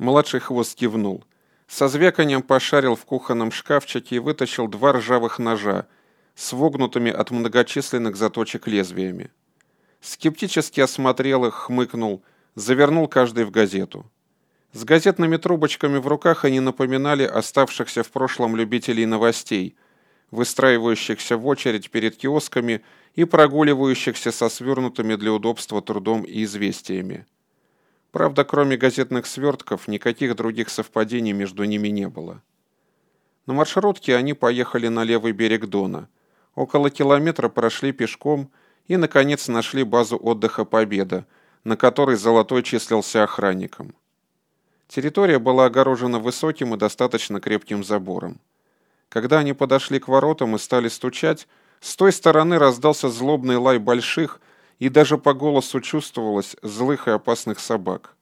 Младший хвост кивнул. Со звяканием пошарил в кухонном шкафчике и вытащил два ржавых ножа с вогнутыми от многочисленных заточек лезвиями. Скептически осмотрел их, хмыкнул, завернул каждый в газету. С газетными трубочками в руках они напоминали оставшихся в прошлом любителей новостей, выстраивающихся в очередь перед киосками и прогуливающихся со свернутыми для удобства трудом и известиями. Правда, кроме газетных свертков, никаких других совпадений между ними не было. На маршрутке они поехали на левый берег Дона. Около километра прошли пешком и, наконец, нашли базу отдыха «Победа», на которой Золотой числился охранником. Территория была огорожена высоким и достаточно крепким забором. Когда они подошли к воротам и стали стучать, с той стороны раздался злобный лай больших, и даже по голосу чувствовалось злых и опасных собак.